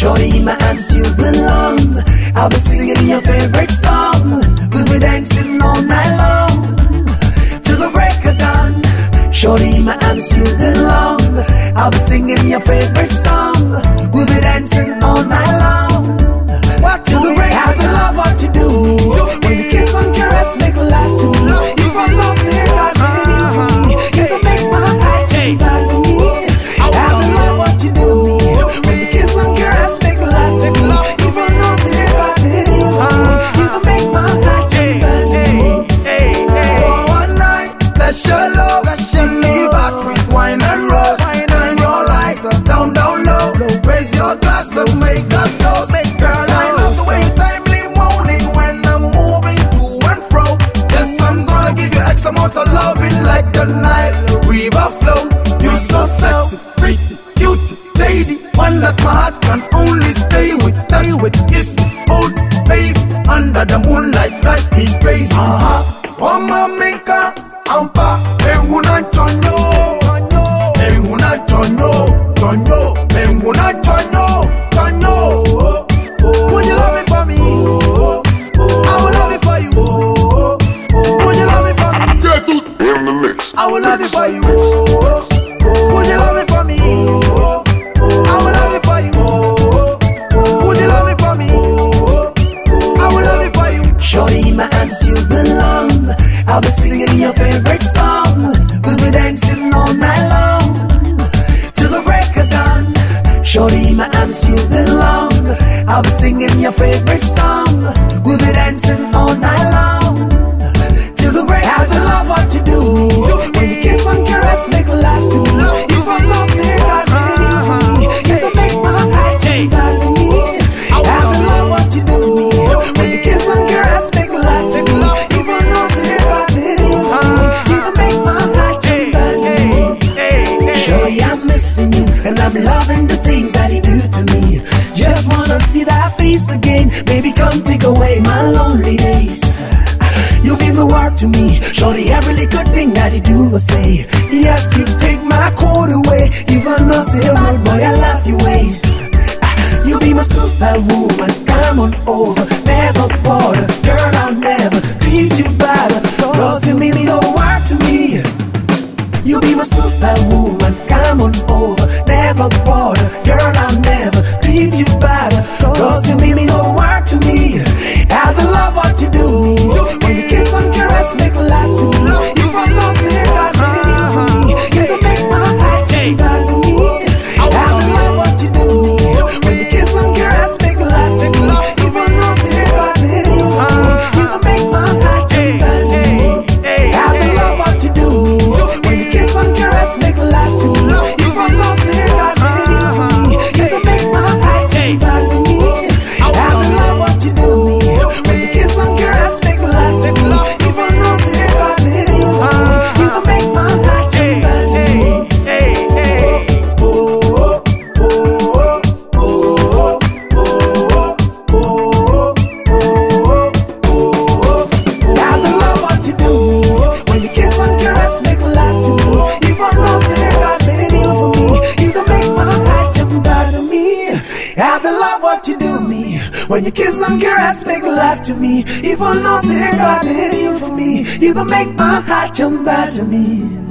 Shorty in my arms you belong. I'll be singing your favorite song. We'll be dancing all night long. Till the break of dawn. Shorty in my arms you belong. I'll be singing your favorite song. We'll be dancing all night long. Till the break of dawn. Like drive me crazy. Wama meka ampa enguna chonyo, enguna chonyo, chonyo, enguna chonyo, chonyo. Would you love me for me? I will love you for you. Would you love me for me? I will love you for you. I'll be singing your favorite song. my lonely days. You mean the world to me, shorty. Every little thing that you do or say. Yes, you take my cold away. Even a say word, oh boy, I love your ways. You be my superwoman. Come on over, never boy. When you kiss and caress, make love to me. Even though say God made you for me, you don't make my heart jump out to me.